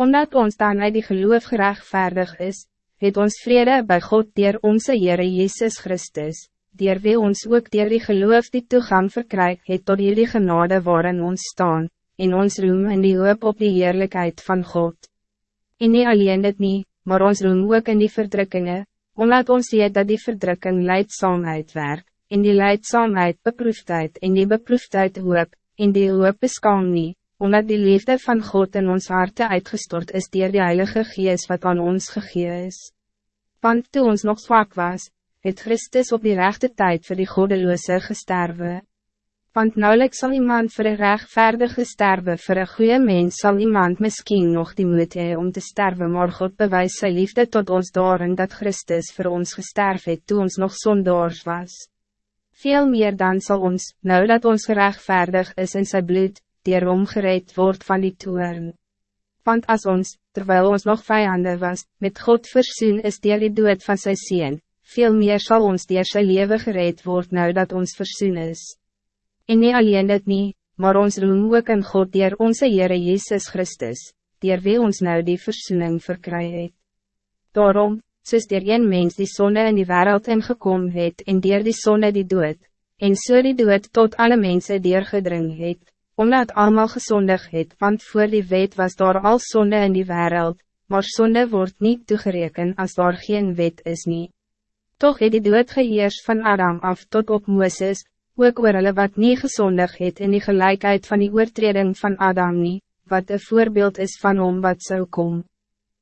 Omdat ons dan uit die geloof gerechtvaardig is, het ons vrede bij God dier onze Heere Jezus Christus, dier wie ons ook dier die geloof die toegang verkryg het tot die genade waarin ons staan, en ons roem in die hoop op die heerlijkheid van God. En nie alleen dit nie, maar ons roem ook in die verdrukkingen, omdat ons weet dat die verdrukking leidzaamheid werk, en die leidzaamheid beproefdheid en die beproefdheid hoop, en die hoop beskaam nie, omdat die liefde van God in ons harte uitgestort is dier die Heilige Geest wat aan ons gegee is. Want toe ons nog zwak was, het Christus op die rechte tijd voor die godeloze gesterwe. Want nauwelijks zal iemand voor een rechtvaardige sterven, voor een goede mens zal iemand misschien nog die moed hee om te sterven, maar God bewijst zijn liefde tot ons door en dat Christus voor ons gesterf het toe ons nog zondoors was. Veel meer dan zal ons, nou dat ons gerechtvaardig is in zijn bloed, die omgereed wordt van die toeren. Want als ons, terwijl ons nog vijanden was, met God verzoen is die die dood van zijn zien, veel meer zal ons die sy leven gereed worden nou dat ons verzoen is. En niet alleen dit niet, maar ons roem ook in God dier onze Heere Jezus Christus, dier wie ons nou die verzoening verkry het. Daarom, soos dier een mens die zonde in die wereld ingekom het en dier die zonde die dood, en so die dood tot alle mensen deurgedring het, omdat allemaal gezondig het, want voor die wet was daar al zonde in die wereld, maar zonde wordt niet toegereken als daar geen wet is niet. Toch het die dood geheers van Adam af tot op Mooses, ook oor hulle wat nie gezondig het in die gelijkheid van die oortreding van Adam nie, wat een voorbeeld is van hom wat zou komen.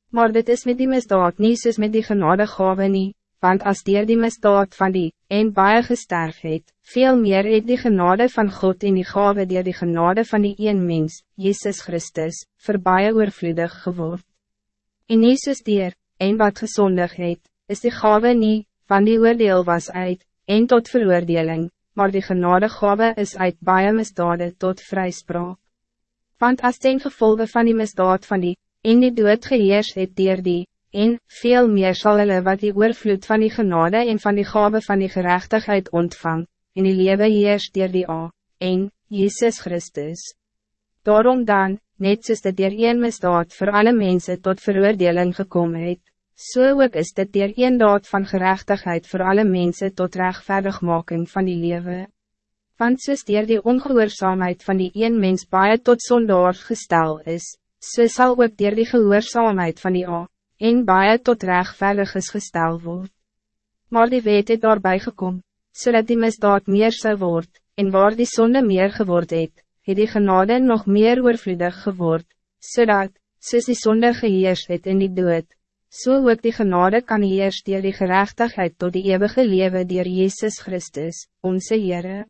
Maar dit is met die misdaad nie soos met die genade gave nie, want as dier die misdaad van die, en baie gesterf het, veel meer het die genade van God en die gave dier die genade van die een mens, Jezus Christus, vir baie oorvloedig geword. En soos dier, en wat gezondig het, is die gave nie, van die oordeel was uit, en tot veroordeling, maar die genadegave is uit baie misdade tot vrijspraak. Want as ten gevolge van die misdaad van die, en die dood geheers het dier die, en, veel meer zal hulle wat die oorvloed van die genade en van die gave van die gerechtigheid ontvang, en die lewe heers dier die A, en, Jezus Christus. Daarom dan, net soos dit dier een misdaad voor alle mensen tot veroordeling gekomen het, so ook is dit dier een daad van gerechtigheid voor alle mensen tot rechtvaardigmaking van die lewe. Want soos dier die ongehoorzaamheid van die een mens baie tot zondaar gestel is, so sal ook dier die gehoorzaamheid van die A, en baie tot rechtvaardig is gestel word. Maar die wet het daarbij gekom, zodat die misdaad meer zou word, en waar die zonde meer geword het, het die genade nog meer oorvloedig geword, zodat, soos die zonde geheers het in die dood, so ook die genade kan eerst dier die gerechtigheid tot die eeuwige leven dier Jezus Christus, onze Heere.